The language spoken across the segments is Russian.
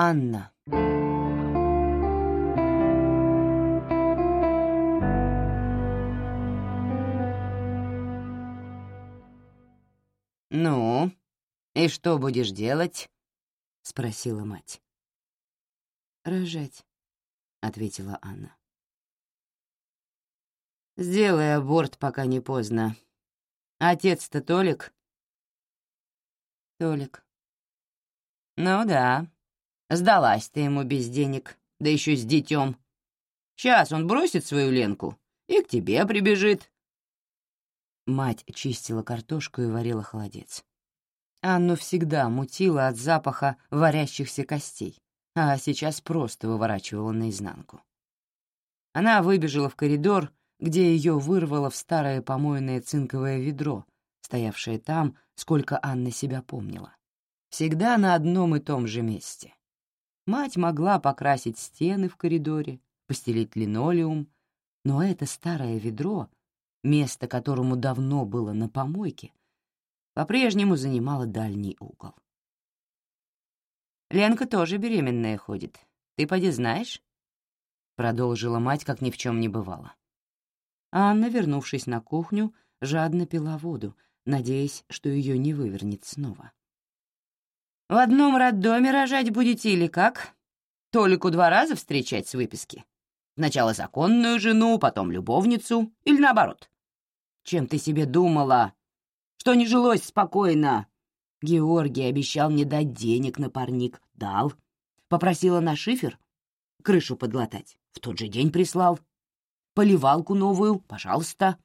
Анна. «Ну, и что будешь делать?» — спросила мать. «Рожать», — ответила Анна. «Сделай аборт, пока не поздно. Отец-то Толик?» «Толик». «Ну да, сдалась ты ему без денег, да еще с детем. Сейчас он бросит свою Ленку и к тебе прибежит, Мать чистила картошку и варила холодец. Анну всегда мутила от запаха варящихся костей, а сейчас просто выворачивала наизнанку. Она выбежала в коридор, где ее вырвало в старое помойное цинковое ведро, стоявшее там, сколько Анна себя помнила. Всегда на одном и том же месте. Мать могла покрасить стены в коридоре, постелить линолеум, но это старое ведро место которому давно было на помойке, по-прежнему занимало дальний угол. «Ленка тоже беременная ходит. Ты поди знаешь?» Продолжила мать, как ни в чем не бывало. Анна, вернувшись на кухню, жадно пила воду, надеясь, что ее не вывернет снова. «В одном роддоме рожать будете или как? Толику два раза встречать с выписки? Сначала законную жену, потом любовницу или наоборот? Чем ты себе думала? Что не жилось спокойно? Георгий обещал мне дать денег на парник. Дал. Попросила на шифер крышу подлатать. В тот же день прислал. Поливалку новую, пожалуйста.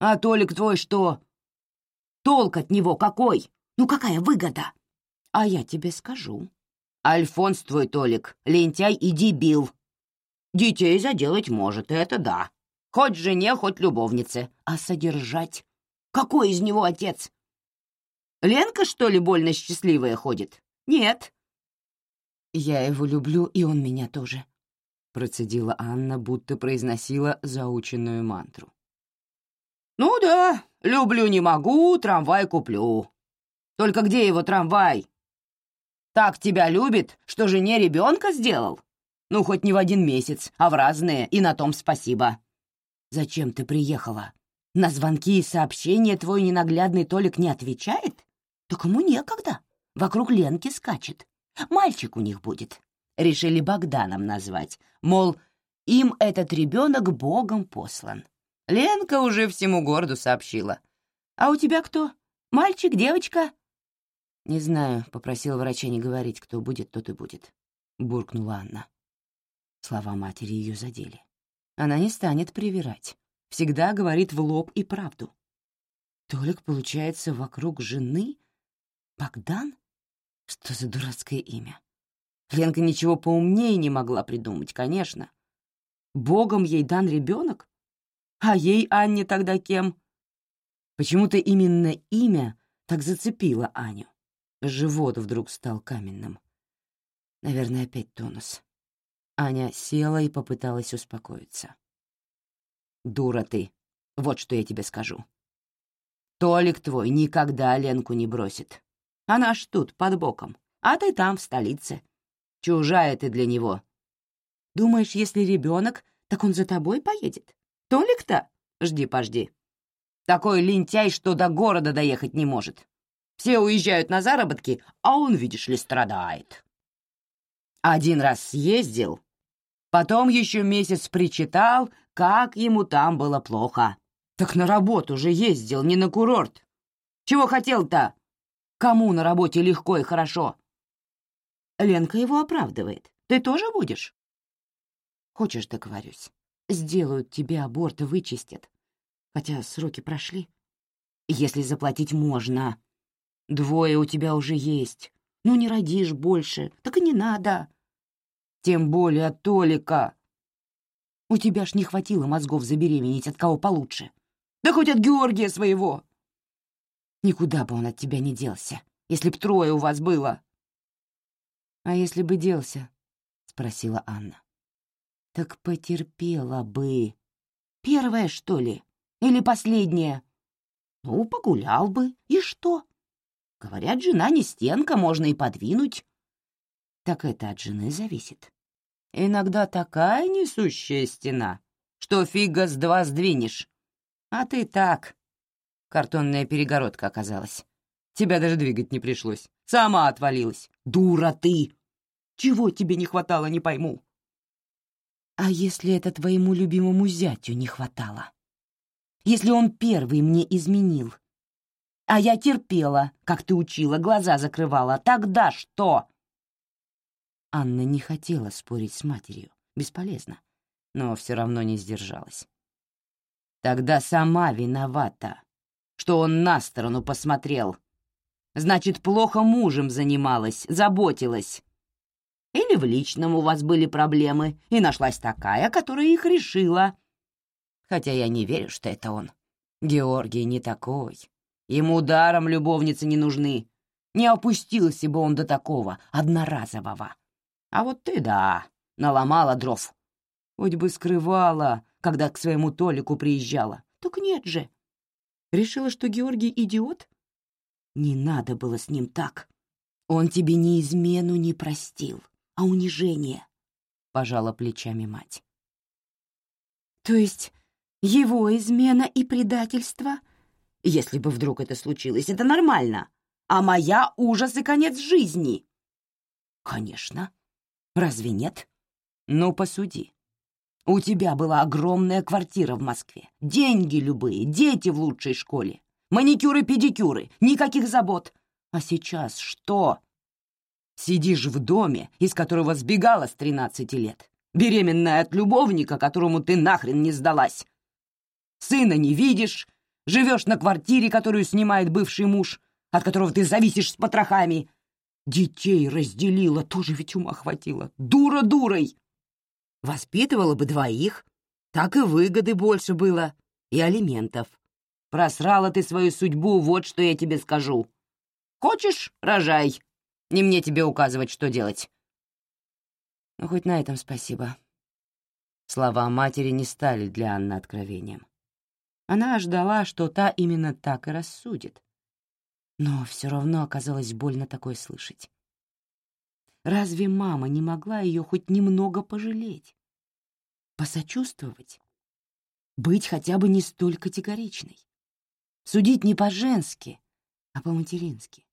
А Толик твой что? Толк от него какой? Ну какая выгода? А я тебе скажу. Альфонс твой Толик, лентяй и дебил. Детей заделать может, это да. Хоть жене, хоть любовнице. А содержать? Какой из него отец? Ленка, что ли, больно счастливая ходит? Нет. Я его люблю, и он меня тоже. Процедила Анна, будто произносила заученную мантру. «Ну да, люблю не могу, трамвай куплю. Только где его трамвай? Так тебя любит, что жене ребенка сделал? Ну, хоть не в один месяц, а в разные, и на том спасибо. Зачем ты приехала? На звонки и сообщения твой ненаглядный Толик не отвечает? Да кому некогда. Вокруг Ленки скачет. Мальчик у них будет. Решили Богданом назвать. Мол, им этот ребенок богом послан. Ленка уже всему городу сообщила. А у тебя кто? Мальчик, девочка? Не знаю, попросил врача не говорить, кто будет, тот и будет. Буркнула Анна. Слова матери ее задели. Она не станет привирать. Всегда говорит в лоб и правду. Толик, получается, вокруг жены? Богдан? Что за дурацкое имя? Ленка ничего поумнее не могла придумать, конечно. Богом ей дан ребенок? А ей, Анне, тогда кем? Почему-то именно имя так зацепило Аню. Живот вдруг стал каменным. Наверное, опять тонус. Аня села и попыталась успокоиться. «Дура ты, вот что я тебе скажу. Толик твой никогда Ленку не бросит. Она ж тут, под боком, а ты там, в столице. Чужая ты для него. Думаешь, если ребенок, так он за тобой поедет? Толик-то? Жди-пожди. Такой лентяй, что до города доехать не может. Все уезжают на заработки, а он, видишь ли, страдает. Один раз съездил, Потом еще месяц причитал, как ему там было плохо. Так на работу же ездил, не на курорт. Чего хотел-то? Кому на работе легко и хорошо? Ленка его оправдывает. Ты тоже будешь? Хочешь, договорюсь. Сделают тебе аборт и вычистят. Хотя сроки прошли. Если заплатить можно. Двое у тебя уже есть. Ну, не родишь больше, так и не надо. Тем более Толика. У тебя ж не хватило мозгов забеременеть от кого получше. Да хоть от Георгия своего. Никуда бы он от тебя не делся, если б трое у вас было. — А если бы делся? — спросила Анна. — Так потерпела бы. Первая, что ли? Или последняя? Ну, погулял бы. И что? Говорят, жена не стенка, можно и подвинуть. Так это от жены зависит. Иногда такая несущая стена, что фига с два сдвинешь. А ты так. Картонная перегородка оказалась. Тебя даже двигать не пришлось. Сама отвалилась. Дура ты! Чего тебе не хватало, не пойму. А если это твоему любимому зятю не хватало? Если он первый мне изменил? А я терпела, как ты учила, глаза закрывала. Тогда что? Анна не хотела спорить с матерью. Бесполезно. Но все равно не сдержалась. Тогда сама виновата, что он на сторону посмотрел. Значит, плохо мужем занималась, заботилась. Или в личном у вас были проблемы, и нашлась такая, которая их решила. Хотя я не верю, что это он. Георгий не такой. Ему даром любовницы не нужны. Не опустился бы он до такого, одноразового. А вот ты, да, наломала дров. Хоть бы скрывала, когда к своему Толику приезжала. Так нет же. Решила, что Георгий идиот? Не надо было с ним так. Он тебе ни измену не простил а унижение», — пожала плечами мать. «То есть его измена и предательство? Если бы вдруг это случилось, это нормально, а моя — ужас и конец жизни». «Конечно. Разве нет? Ну, посуди. У тебя была огромная квартира в Москве, деньги любые, дети в лучшей школе, маникюры-педикюры, никаких забот. А сейчас что? Сидишь в доме, из которого сбегала с тринадцати лет, беременная от любовника, которому ты нахрен не сдалась. Сына не видишь, живешь на квартире, которую снимает бывший муж, от которого ты зависишь с потрохами. Детей разделила, тоже ведь ума хватило. Дура дурой! Воспитывала бы двоих, так и выгоды больше было, и алиментов. Просрала ты свою судьбу, вот что я тебе скажу. Хочешь — рожай. Не мне тебе указывать, что делать. Ну, хоть на этом спасибо. Слова матери не стали для Анны откровением. Она ждала, что та именно так и рассудит. Но все равно оказалось больно такое слышать. Разве мама не могла ее хоть немного пожалеть? Посочувствовать? Быть хотя бы не столь категоричной? Судить не по-женски, а по-матерински?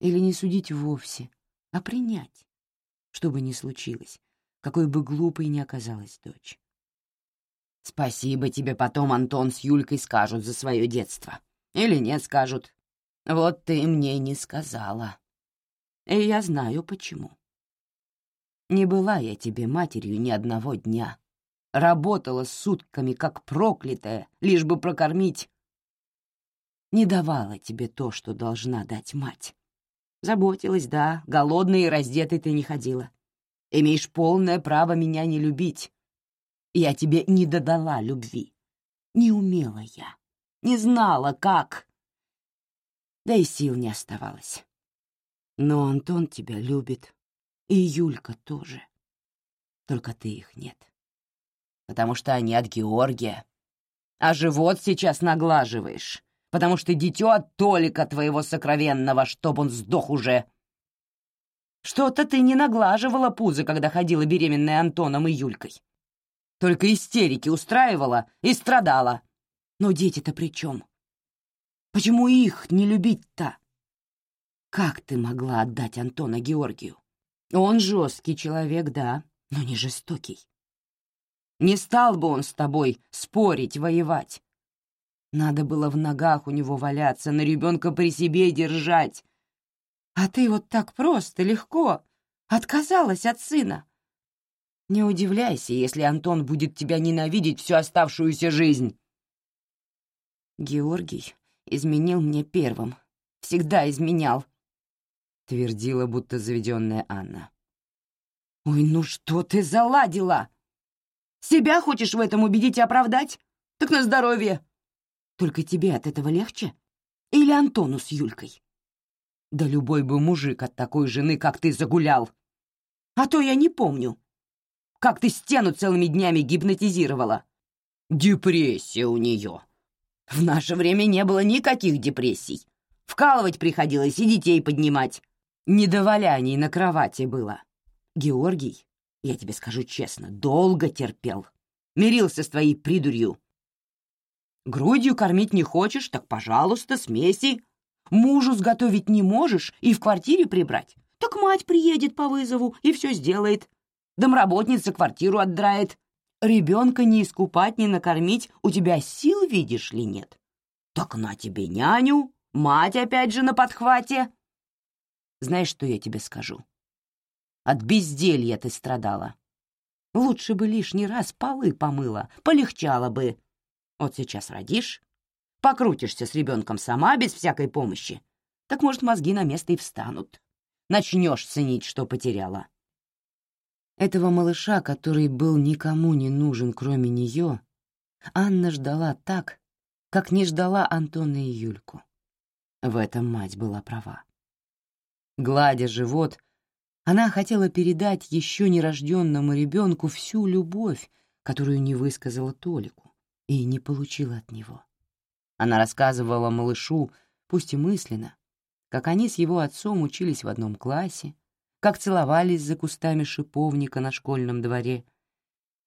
Или не судить вовсе, а принять, что бы ни случилось, какой бы глупой ни оказалась дочь. «Спасибо тебе потом Антон с Юлькой скажут за свое детство. Или нет скажут. Вот ты мне не сказала. И я знаю, почему. Не была я тебе матерью ни одного дня. Работала сутками, как проклятая, лишь бы прокормить. Не давала тебе то, что должна дать мать. Заботилась, да, голодной и раздетой ты не ходила. Имеешь полное право меня не любить. Я тебе не додала любви. Не умела я, не знала, как. Да и сил не оставалось. Но Антон тебя любит, и Юлька тоже. Только ты их нет. Потому что они от Георгия. А живот сейчас наглаживаешь потому что дитё от Толика твоего сокровенного, чтоб он сдох уже. Что-то ты не наглаживала пузы, когда ходила беременная Антоном и Юлькой. Только истерики устраивала и страдала. Но дети-то при чем? Почему их не любить-то? Как ты могла отдать Антона Георгию? Он жесткий человек, да, но не жестокий. Не стал бы он с тобой спорить, воевать. Надо было в ногах у него валяться, на ребенка при себе держать. А ты вот так просто, легко отказалась от сына. Не удивляйся, если Антон будет тебя ненавидеть всю оставшуюся жизнь. Георгий изменил мне первым. Всегда изменял, — твердила, будто заведенная Анна. «Ой, ну что ты заладила? Себя хочешь в этом убедить и оправдать? Так на здоровье!» Только тебе от этого легче? Или Антону с Юлькой? Да любой бы мужик от такой жены, как ты, загулял. А то я не помню. Как ты стену целыми днями гипнотизировала. Депрессия у нее. В наше время не было никаких депрессий. Вкалывать приходилось и детей поднимать. недоваляний на кровати было. Георгий, я тебе скажу честно, долго терпел. Мирился с твоей придурью. Грудью кормить не хочешь, так, пожалуйста, смеси. Мужу сготовить не можешь и в квартире прибрать. Так мать приедет по вызову и все сделает. Домработница квартиру отдрает. Ребенка не искупать, не накормить у тебя сил, видишь ли, нет. Так на тебе няню, мать опять же на подхвате. Знаешь, что я тебе скажу? От безделья ты страдала. Лучше бы лишний раз полы помыла, полегчало бы. Вот сейчас родишь, покрутишься с ребенком сама, без всякой помощи. Так, может, мозги на место и встанут. Начнешь ценить, что потеряла. Этого малыша, который был никому не нужен, кроме нее, Анна ждала так, как не ждала Антона и Юльку. В этом мать была права. Гладя живот, она хотела передать еще нерожденному ребенку всю любовь, которую не высказала Толику и не получила от него. Она рассказывала малышу, пусть и мысленно, как они с его отцом учились в одном классе, как целовались за кустами шиповника на школьном дворе,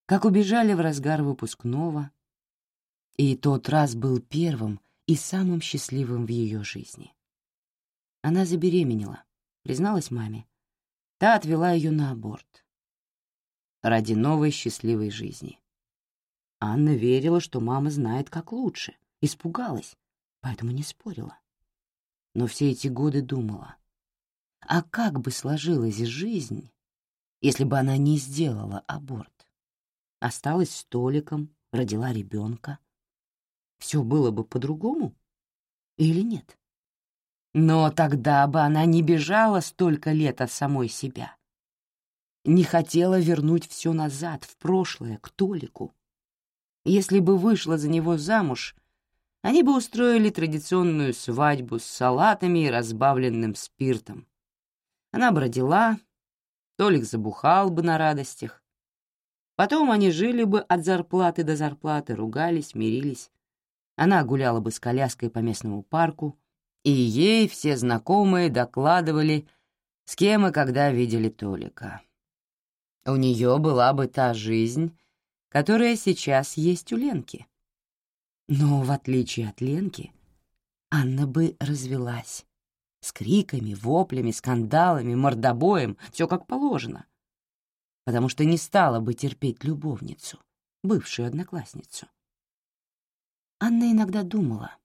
как убежали в разгар выпускного. И тот раз был первым и самым счастливым в ее жизни. Она забеременела, призналась маме. Та отвела ее на аборт. Ради новой счастливой жизни. Анна верила, что мама знает, как лучше, испугалась, поэтому не спорила. Но все эти годы думала, а как бы сложилась жизнь, если бы она не сделала аборт? Осталась столиком, родила ребенка. Все было бы по-другому? Или нет? Но тогда бы она не бежала столько лет от самой себя. Не хотела вернуть все назад, в прошлое, к Толику. Если бы вышла за него замуж, они бы устроили традиционную свадьбу с салатами и разбавленным спиртом, она бы родила, Толик забухал бы на радостях. Потом они жили бы от зарплаты до зарплаты, ругались, мирились. Она гуляла бы с коляской по местному парку, и ей все знакомые докладывали, с кем и когда видели Толика. У нее была бы та жизнь, которая сейчас есть у Ленки. Но, в отличие от Ленки, Анна бы развелась с криками, воплями, скандалами, мордобоем, все как положено. Потому что не стала бы терпеть любовницу, бывшую одноклассницу. Анна иногда думала,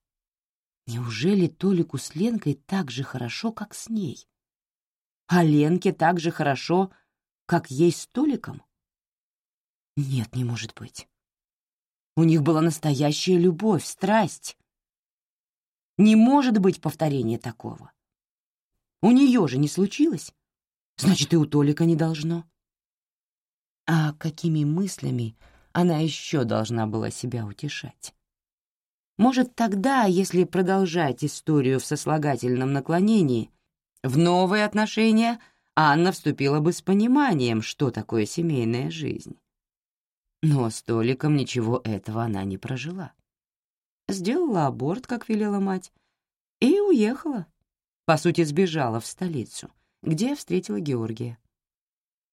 неужели Толику с Ленкой так же хорошо, как с ней? А Ленке так же хорошо, как ей с Толиком? Нет, не может быть. У них была настоящая любовь, страсть. Не может быть повторения такого. У нее же не случилось. Значит, и у Толика не должно. А какими мыслями она еще должна была себя утешать? Может, тогда, если продолжать историю в сослагательном наклонении, в новые отношения Анна вступила бы с пониманием, что такое семейная жизнь. Но с Толиком ничего этого она не прожила. Сделала аборт, как велела мать, и уехала, по сути, сбежала в столицу, где встретила Георгия.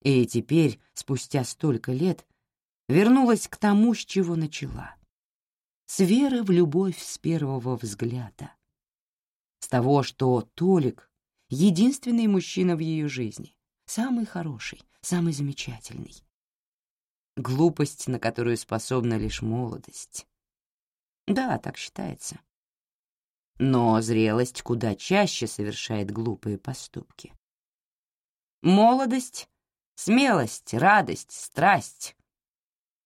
И теперь, спустя столько лет, вернулась к тому, с чего начала. С веры в любовь с первого взгляда. С того, что Толик — единственный мужчина в ее жизни, самый хороший, самый замечательный. Глупость, на которую способна лишь молодость. Да, так считается. Но зрелость куда чаще совершает глупые поступки. Молодость, смелость, радость, страсть.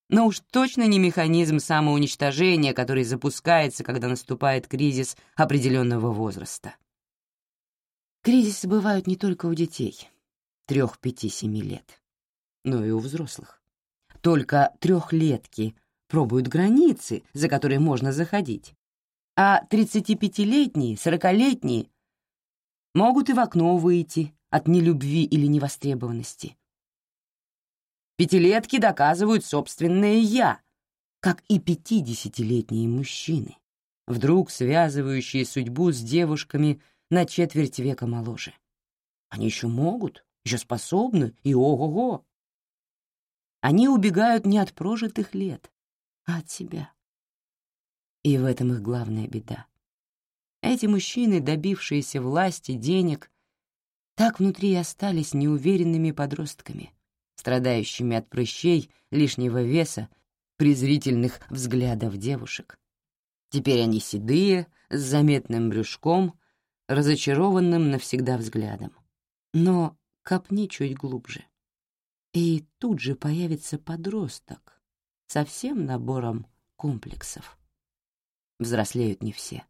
Но уж точно не механизм самоуничтожения, который запускается, когда наступает кризис определенного возраста. Кризисы бывают не только у детей, трех, пяти, семи лет, но и у взрослых. Только трехлетки пробуют границы, за которые можно заходить, а 35-летние, 40-летние могут и в окно выйти от нелюбви или невостребованности. Пятилетки доказывают собственное «я», как и пятидесятилетние мужчины, вдруг связывающие судьбу с девушками на четверть века моложе. Они еще могут, еще способны, и ого-го. Они убегают не от прожитых лет, а от себя. И в этом их главная беда. Эти мужчины, добившиеся власти, денег, так внутри и остались неуверенными подростками, страдающими от прыщей, лишнего веса, презрительных взглядов девушек. Теперь они седые, с заметным брюшком, разочарованным навсегда взглядом. Но копни чуть глубже. И тут же появится подросток со всем набором комплексов. Взрослеют не все.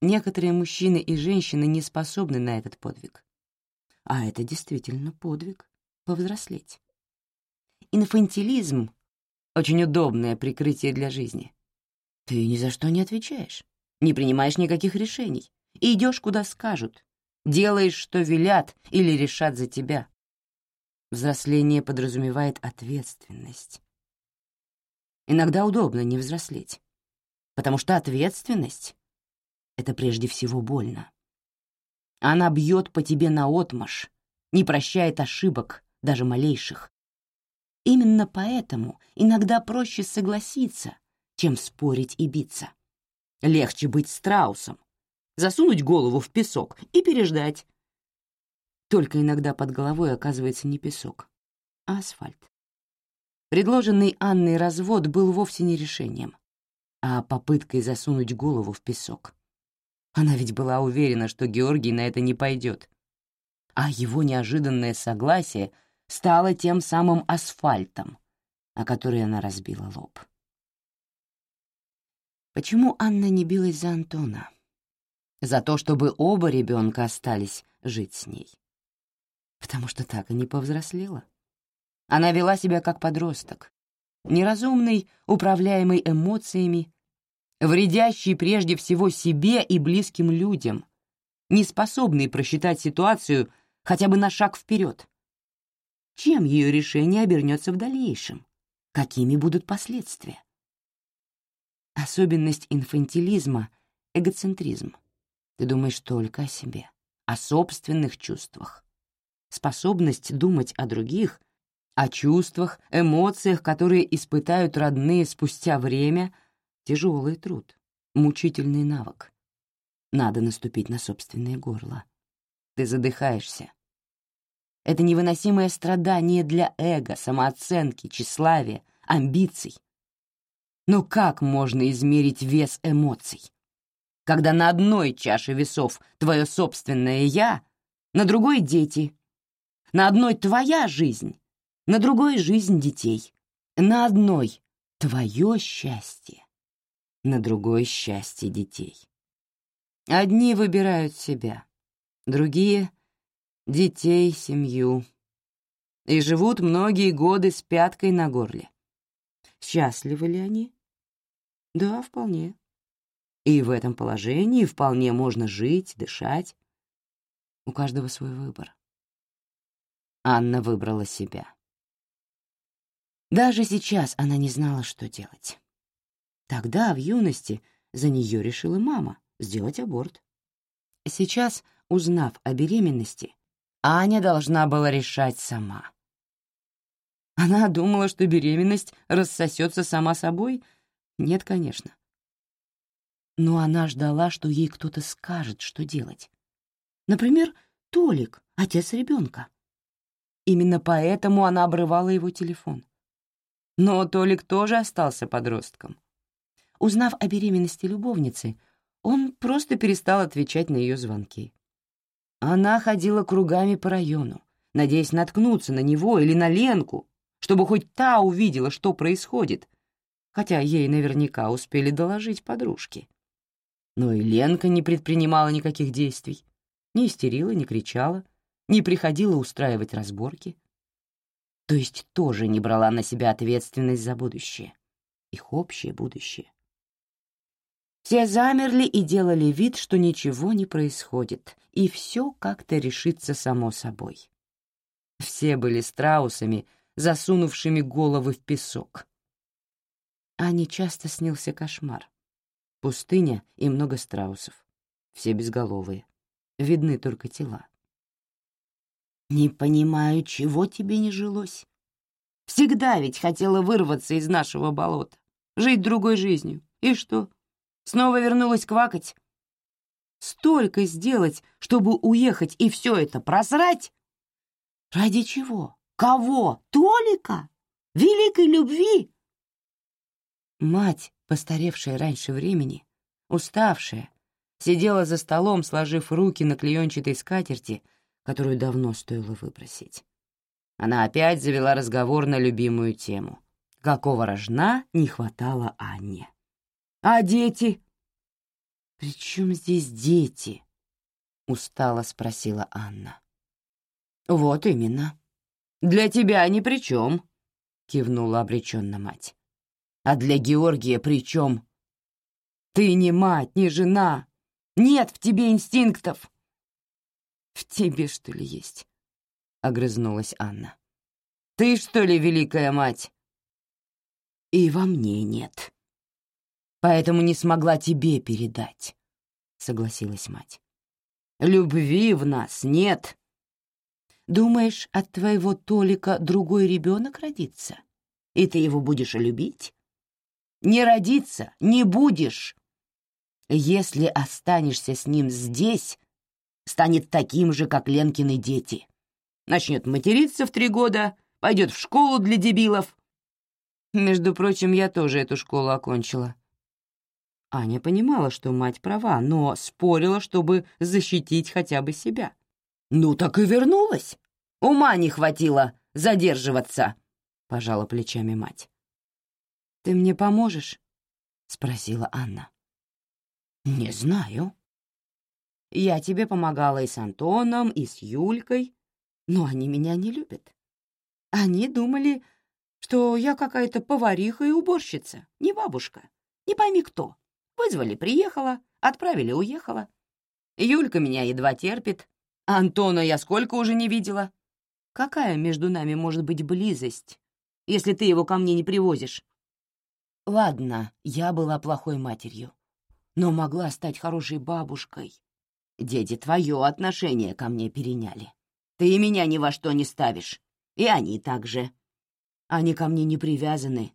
Некоторые мужчины и женщины не способны на этот подвиг. А это действительно подвиг — повзрослеть. Инфантилизм — очень удобное прикрытие для жизни. Ты ни за что не отвечаешь, не принимаешь никаких решений, и идешь, куда скажут, делаешь, что велят или решат за тебя. Взросление подразумевает ответственность. Иногда удобно не взрослеть, потому что ответственность — это прежде всего больно. Она бьет по тебе наотмашь, не прощает ошибок, даже малейших. Именно поэтому иногда проще согласиться, чем спорить и биться. Легче быть страусом, засунуть голову в песок и переждать. Только иногда под головой оказывается не песок, а асфальт. Предложенный Анной развод был вовсе не решением, а попыткой засунуть голову в песок. Она ведь была уверена, что Георгий на это не пойдет. А его неожиданное согласие стало тем самым асфальтом, о который она разбила лоб. Почему Анна не билась за Антона? За то, чтобы оба ребенка остались жить с ней. Потому что так и не повзрослела. Она вела себя как подросток, неразумный, управляемый эмоциями вредящий прежде всего себе и близким людям, не способный просчитать ситуацию хотя бы на шаг вперед. Чем ее решение обернется в дальнейшем? Какими будут последствия? Особенность инфантилизма — эгоцентризм. Ты думаешь только о себе, о собственных чувствах. Способность думать о других, о чувствах, эмоциях, которые испытают родные спустя время — Тяжелый труд, мучительный навык. Надо наступить на собственное горло. Ты задыхаешься. Это невыносимое страдание для эго, самооценки, тщеславия, амбиций. Но как можно измерить вес эмоций? Когда на одной чаше весов твое собственное «я», на другой — дети, на одной — твоя жизнь, на другой — жизнь детей, на одной — твое счастье на другое счастье детей. Одни выбирают себя, другие — детей, семью. И живут многие годы с пяткой на горле. Счастливы ли они? Да, вполне. И в этом положении вполне можно жить, дышать. У каждого свой выбор. Анна выбрала себя. Даже сейчас она не знала, что делать. Тогда, в юности, за нее решила мама сделать аборт. Сейчас, узнав о беременности, Аня должна была решать сама. Она думала, что беременность рассосется сама собой? Нет, конечно. Но она ждала, что ей кто-то скажет, что делать. Например, Толик, отец ребенка. Именно поэтому она обрывала его телефон. Но Толик тоже остался подростком. Узнав о беременности любовницы, он просто перестал отвечать на ее звонки. Она ходила кругами по району, надеясь наткнуться на него или на Ленку, чтобы хоть та увидела, что происходит, хотя ей наверняка успели доложить подружки. Но и Ленка не предпринимала никаких действий, не истерила, не кричала, не приходила устраивать разборки. То есть тоже не брала на себя ответственность за будущее, их общее будущее. Все замерли и делали вид, что ничего не происходит, и все как-то решится само собой. Все были страусами, засунувшими головы в песок. Ане часто снился кошмар. Пустыня и много страусов. Все безголовые. Видны только тела. Не понимаю, чего тебе не жилось. Всегда ведь хотела вырваться из нашего болота, жить другой жизнью. И что? Снова вернулась квакать? Столько сделать, чтобы уехать и все это просрать? Ради чего? Кого? Толика? Великой любви? Мать, постаревшая раньше времени, уставшая, сидела за столом, сложив руки на клеенчатой скатерти, которую давно стоило выбросить. Она опять завела разговор на любимую тему. Какого рожна не хватало Анне? «А дети?» «При чем здесь дети?» — устало спросила Анна. «Вот именно. Для тебя ни при чем», — кивнула обреченно мать. «А для Георгия при чем? Ты не мать, не жена. Нет в тебе инстинктов». «В тебе, что ли, есть?» — огрызнулась Анна. «Ты, что ли, великая мать?» «И во мне нет. Поэтому не смогла тебе передать», — согласилась мать. «Любви в нас нет». Думаешь, от твоего Толика другой ребенок родится? И ты его будешь любить? Не родиться не будешь. Если останешься с ним здесь, станет таким же, как Ленкины дети. Начнет материться в три года, пойдет в школу для дебилов. Между прочим, я тоже эту школу окончила. Аня понимала, что мать права, но спорила, чтобы защитить хотя бы себя. «Ну так и вернулась. Ума не хватило задерживаться», — пожала плечами мать. «Ты мне поможешь?» — спросила Анна. «Не знаю. Я тебе помогала и с Антоном, и с Юлькой, но они меня не любят. Они думали, что я какая-то повариха и уборщица, не бабушка, не пойми кто. Вызвали, приехала, отправили, уехала. Юлька меня едва терпит, Антона я сколько уже не видела. Какая между нами может быть близость, если ты его ко мне не привозишь? Ладно, я была плохой матерью, но могла стать хорошей бабушкой. Дети твое отношение ко мне переняли. Ты меня ни во что не ставишь, и они также. Они ко мне не привязаны.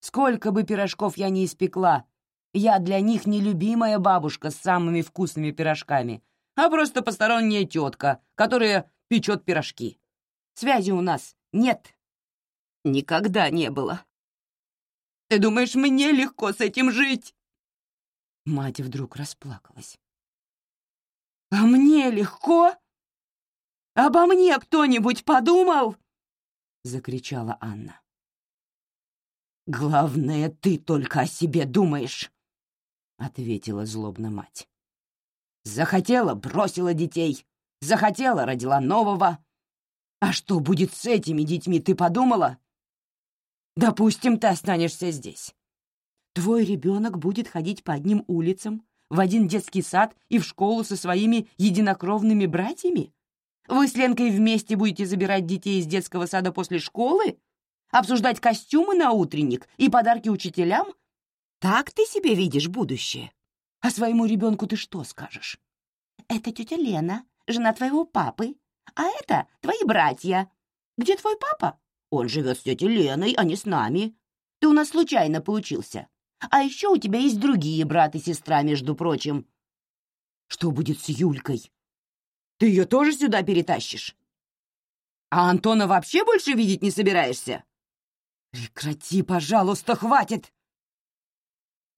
Сколько бы пирожков я ни испекла, я для них не любимая бабушка с самыми вкусными пирожками, а просто посторонняя тетка, которая печет пирожки. Связи у нас нет. Никогда не было. Ты думаешь, мне легко с этим жить?» Мать вдруг расплакалась. «А мне легко? Обо мне кто-нибудь подумал?» — закричала Анна. «Главное, ты только о себе думаешь», — ответила злобно мать. Захотела — бросила детей. Захотела — родила нового. А что будет с этими детьми, ты подумала? Допустим, ты останешься здесь. Твой ребенок будет ходить по одним улицам, в один детский сад и в школу со своими единокровными братьями? Вы с Ленкой вместе будете забирать детей из детского сада после школы? Обсуждать костюмы на утренник и подарки учителям? Так ты себе видишь будущее? А своему ребенку ты что скажешь? Это тетя Лена, жена твоего папы, а это твои братья. Где твой папа? Он живет с тетей Леной, а не с нами. Ты у нас случайно получился. А еще у тебя есть другие брат и сестра, между прочим. Что будет с Юлькой? Ты ее тоже сюда перетащишь? А Антона вообще больше видеть не собираешься? Прекрати, пожалуйста, хватит!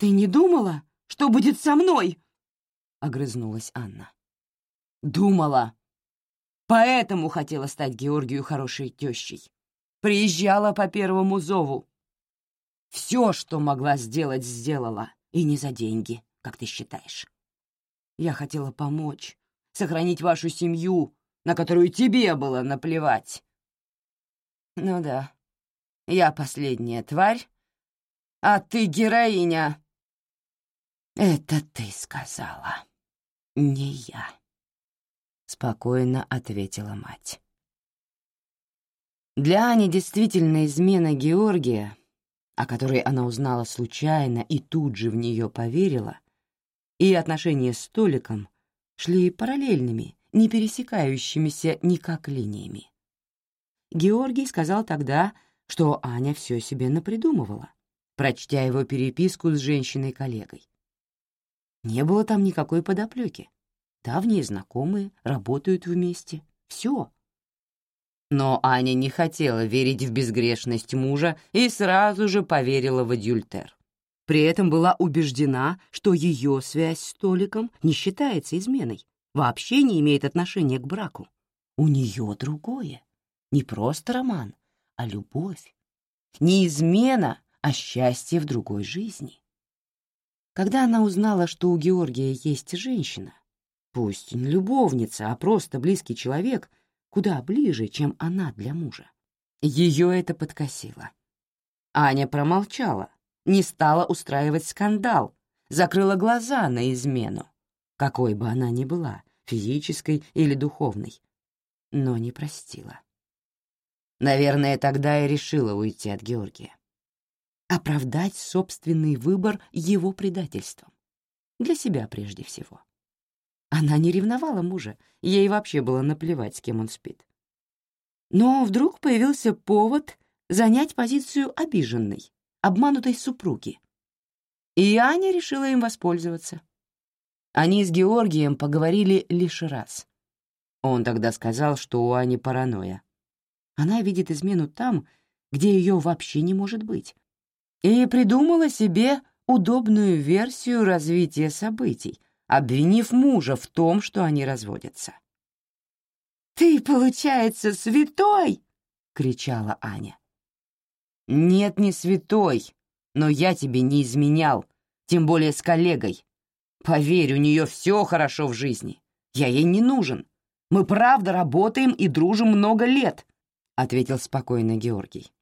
Ты не думала, что будет со мной?» — огрызнулась Анна. «Думала. Поэтому хотела стать Георгию хорошей тещей. Приезжала по первому зову. Все, что могла сделать, сделала. И не за деньги, как ты считаешь. Я хотела помочь, сохранить вашу семью, на которую тебе было наплевать. Ну да, я последняя тварь, а ты героиня, «Это ты сказала, не я», — спокойно ответила мать. Для Ани действительно измена Георгия, о которой она узнала случайно и тут же в нее поверила, и отношения с Толиком шли параллельными не пересекающимися никак линиями. Георгий сказал тогда, что Аня все себе напридумывала, прочтя его переписку с женщиной-коллегой. Не было там никакой подоплеки. Давние знакомые, работают вместе. Все. Но Аня не хотела верить в безгрешность мужа и сразу же поверила в адюльтер. При этом была убеждена, что ее связь с Толиком не считается изменой, вообще не имеет отношения к браку. У нее другое. Не просто роман, а любовь. Не измена, а счастье в другой жизни. Когда она узнала, что у Георгия есть женщина, пусть не любовница, а просто близкий человек, куда ближе, чем она для мужа, ее это подкосило. Аня промолчала, не стала устраивать скандал, закрыла глаза на измену, какой бы она ни была, физической или духовной, но не простила. Наверное, тогда и решила уйти от Георгия. Оправдать собственный выбор его предательством. Для себя прежде всего. Она не ревновала мужа, ей вообще было наплевать, с кем он спит. Но вдруг появился повод занять позицию обиженной, обманутой супруги. И Аня решила им воспользоваться. Они с Георгием поговорили лишь раз. Он тогда сказал, что у Ани паранойя. Она видит измену там, где ее вообще не может быть. И придумала себе удобную версию развития событий, обвинив мужа в том, что они разводятся. «Ты, получается, святой!» — кричала Аня. «Нет, не святой, но я тебе не изменял, тем более с коллегой. Поверь, у нее все хорошо в жизни. Я ей не нужен. Мы правда работаем и дружим много лет», — ответил спокойно Георгий.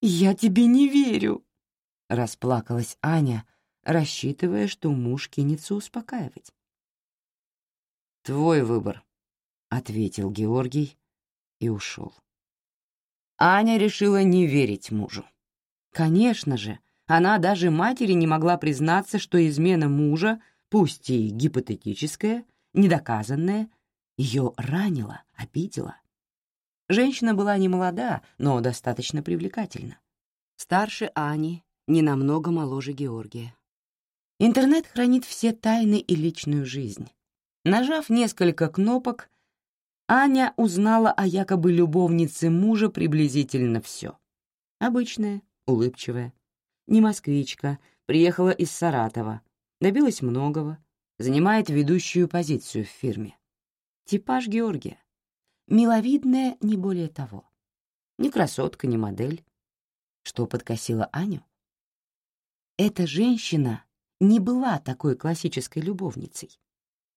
«Я тебе не верю», — расплакалась Аня, рассчитывая, что муж кинется успокаивать. «Твой выбор», — ответил Георгий и ушел. Аня решила не верить мужу. Конечно же, она даже матери не могла признаться, что измена мужа, пусть и гипотетическая, недоказанная, ее ранила, обидела. Женщина была не молода, но достаточно привлекательна. Старше Ани, не намного моложе Георгия. Интернет хранит все тайны и личную жизнь. Нажав несколько кнопок, Аня узнала о якобы любовнице мужа приблизительно все. Обычная, улыбчивая, не москвичка, приехала из Саратова, добилась многого, занимает ведущую позицию в фирме. Типаж Георгия. Миловидная не более того. Ни красотка, ни модель. Что подкосила Аню? Эта женщина не была такой классической любовницей.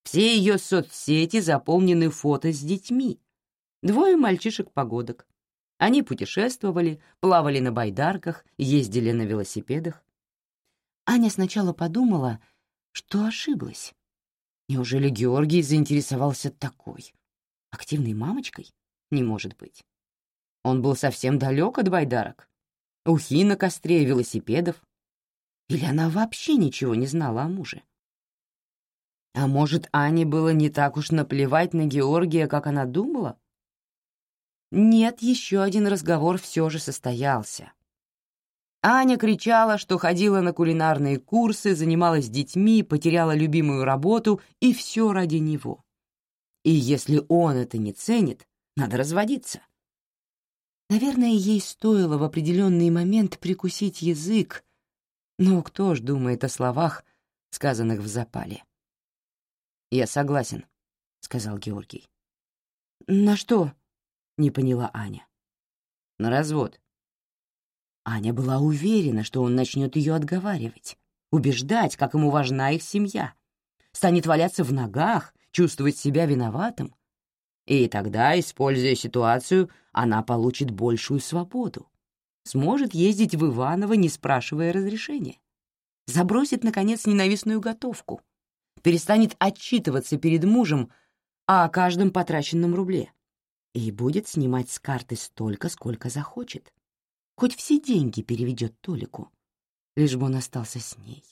Все ее соцсети заполнены фото с детьми. Двое мальчишек-погодок. Они путешествовали, плавали на байдарках, ездили на велосипедах. Аня сначала подумала, что ошиблась. Неужели Георгий заинтересовался такой? Активной мамочкой? Не может быть. Он был совсем далек от байдарок. Ухи на костре велосипедов. Или она вообще ничего не знала о муже? А может, Ане было не так уж наплевать на Георгия, как она думала? Нет, еще один разговор все же состоялся. Аня кричала, что ходила на кулинарные курсы, занималась детьми, потеряла любимую работу, и все ради него. И если он это не ценит, надо разводиться. Наверное, ей стоило в определенный момент прикусить язык, но кто ж думает о словах, сказанных в запале? «Я согласен», — сказал Георгий. «На что?» — не поняла Аня. «На развод». Аня была уверена, что он начнет ее отговаривать, убеждать, как ему важна их семья, станет валяться в ногах, чувствовать себя виноватым. И тогда, используя ситуацию, она получит большую свободу, сможет ездить в Иваново, не спрашивая разрешения, забросит, наконец, ненавистную готовку — перестанет отчитываться перед мужем о каждом потраченном рубле и будет снимать с карты столько, сколько захочет. Хоть все деньги переведет Толику, лишь бы он остался с ней.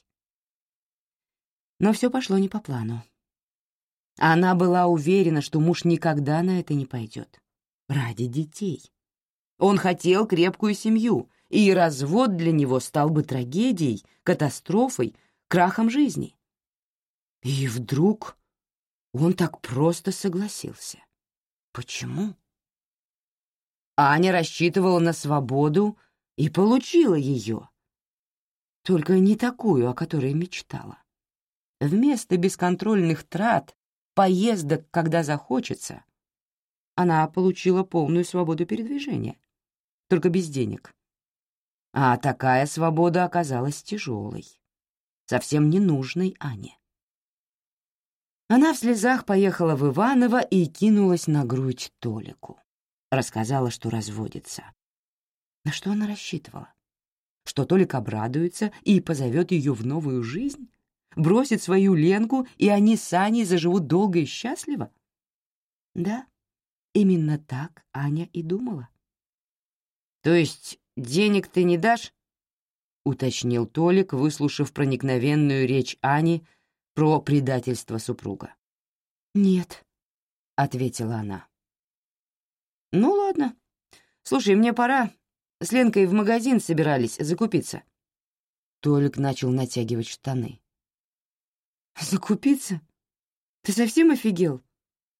Но все пошло не по плану. Она была уверена, что муж никогда на это не пойдет. Ради детей. Он хотел крепкую семью, и развод для него стал бы трагедией, катастрофой, крахом жизни. И вдруг он так просто согласился. Почему? Аня рассчитывала на свободу и получила ее. Только не такую, о которой мечтала. Вместо бесконтрольных трат, поездок, когда захочется, она получила полную свободу передвижения, только без денег. А такая свобода оказалась тяжелой, совсем ненужной Ане. Она в слезах поехала в Иваново и кинулась на грудь Толику. Рассказала, что разводится. На что она рассчитывала? Что Толик обрадуется и позовет ее в новую жизнь? Бросит свою Ленку, и они с Аней заживут долго и счастливо? Да, именно так Аня и думала. «То есть денег ты не дашь?» — уточнил Толик, выслушав проникновенную речь Ани про предательство супруга. «Нет», — ответила она. «Ну ладно. Слушай, мне пора. С Ленкой в магазин собирались закупиться». Толик начал натягивать штаны. «Закупиться? Ты совсем офигел?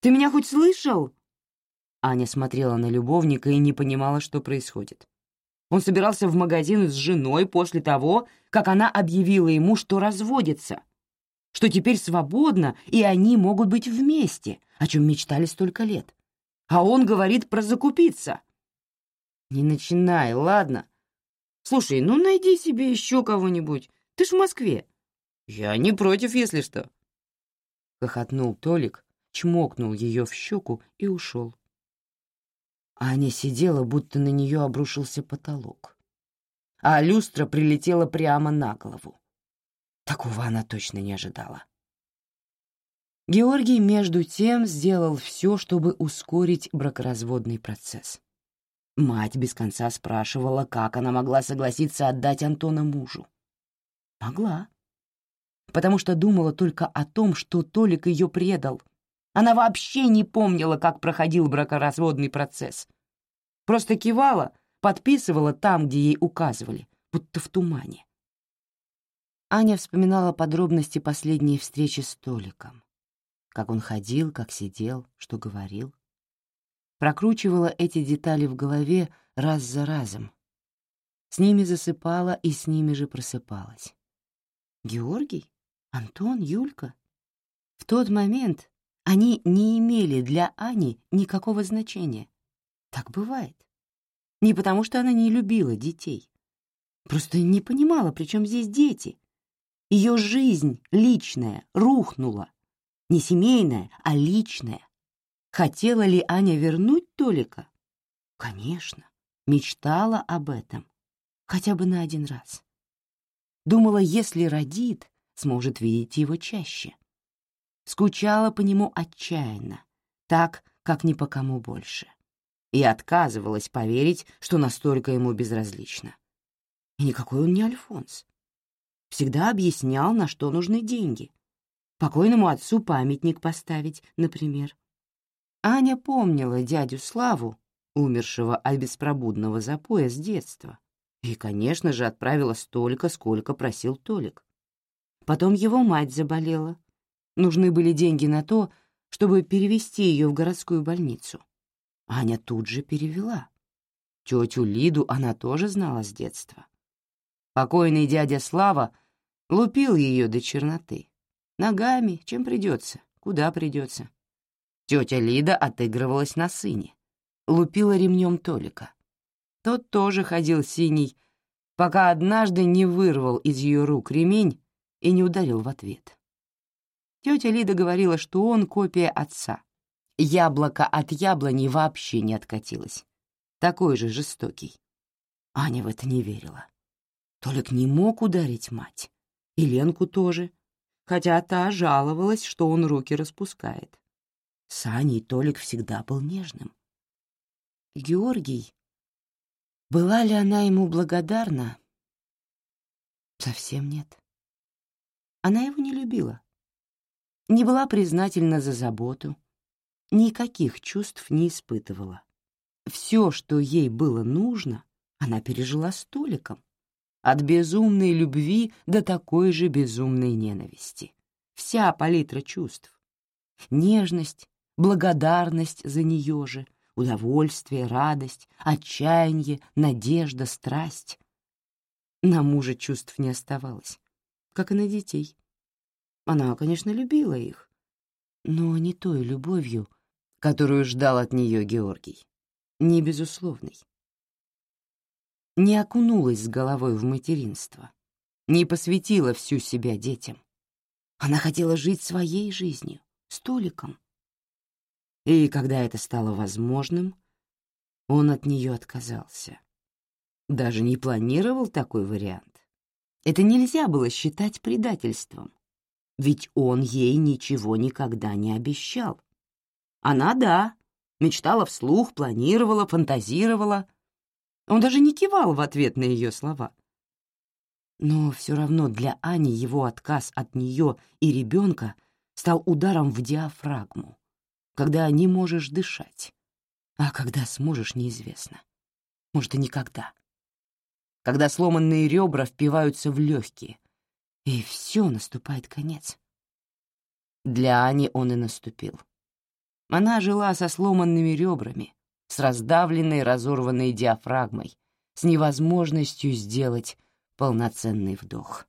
Ты меня хоть слышал?» Аня смотрела на любовника и не понимала, что происходит. Он собирался в магазин с женой после того, как она объявила ему, что разводится, что теперь свободна, и они могут быть вместе, о чем мечтали столько лет а он говорит про закупиться. Не начинай, ладно? Слушай, ну найди себе еще кого-нибудь. Ты ж в Москве. Я не против, если что. Хохотнул Толик, чмокнул ее в щеку и ушел. Аня сидела, будто на нее обрушился потолок. А люстра прилетела прямо на голову. Такого она точно не ожидала. Георгий, между тем, сделал все, чтобы ускорить бракоразводный процесс. Мать без конца спрашивала, как она могла согласиться отдать Антона мужу. Могла. Потому что думала только о том, что Толик ее предал. Она вообще не помнила, как проходил бракоразводный процесс. Просто кивала, подписывала там, где ей указывали, будто в тумане. Аня вспоминала подробности последней встречи с Толиком как он ходил, как сидел, что говорил. Прокручивала эти детали в голове раз за разом. С ними засыпала и с ними же просыпалась. Георгий? Антон? Юлька? В тот момент они не имели для Ани никакого значения. Так бывает. Не потому, что она не любила детей. Просто не понимала, при чем здесь дети. Ее жизнь личная рухнула, не семейное, а личное. Хотела ли Аня вернуть Толика? Конечно, мечтала об этом. Хотя бы на один раз. Думала, если родит, сможет видеть его чаще. Скучала по нему отчаянно, так, как ни по кому больше. И отказывалась поверить, что настолько ему безразлично. И никакой он не Альфонс. Всегда объяснял, на что нужны деньги — Покойному отцу памятник поставить, например. Аня помнила дядю Славу, умершего от беспробудного запоя с детства, и, конечно же, отправила столько, сколько просил Толик. Потом его мать заболела. Нужны были деньги на то, чтобы перевести ее в городскую больницу. Аня тут же перевела. Тетю Лиду она тоже знала с детства. Покойный дядя Слава лупил ее до черноты. Ногами, чем придется, куда придется. Тетя Лида отыгрывалась на сыне, лупила ремнем Толика. Тот тоже ходил синий, пока однажды не вырвал из ее рук ремень и не ударил в ответ. Тетя Лида говорила, что он копия отца. Яблоко от яблони вообще не откатилось. Такой же жестокий. Аня в это не верила. Толик не мог ударить мать. И Ленку тоже — хотя та жаловалась, что он руки распускает. С Аней Толик всегда был нежным. Георгий... Была ли она ему благодарна? Совсем нет. Она его не любила. Не была признательна за заботу, никаких чувств не испытывала. Все, что ей было нужно, она пережила столиком. От безумной любви до такой же безумной ненависти. Вся палитра чувств. Нежность, благодарность за нее же, удовольствие, радость, отчаяние, надежда, страсть. На мужа чувств не оставалось, как и на детей. Она, конечно, любила их, но не той любовью, которую ждал от нее Георгий, не безусловной. Не окунулась с головой в материнство, не посвятила всю себя детям. Она хотела жить своей жизнью, столиком. И когда это стало возможным, он от нее отказался. Даже не планировал такой вариант. Это нельзя было считать предательством, ведь он ей ничего никогда не обещал. Она, да, мечтала вслух, планировала, фантазировала. Он даже не кивал в ответ на ее слова. Но все равно для Ани его отказ от нее и ребенка стал ударом в диафрагму, когда не можешь дышать. А когда сможешь, неизвестно. Может, и никогда. Когда сломанные ребра впиваются в легкие, и все, наступает конец. Для Ани он и наступил. Она жила со сломанными ребрами, с раздавленной, разорванной диафрагмой, с невозможностью сделать полноценный вдох.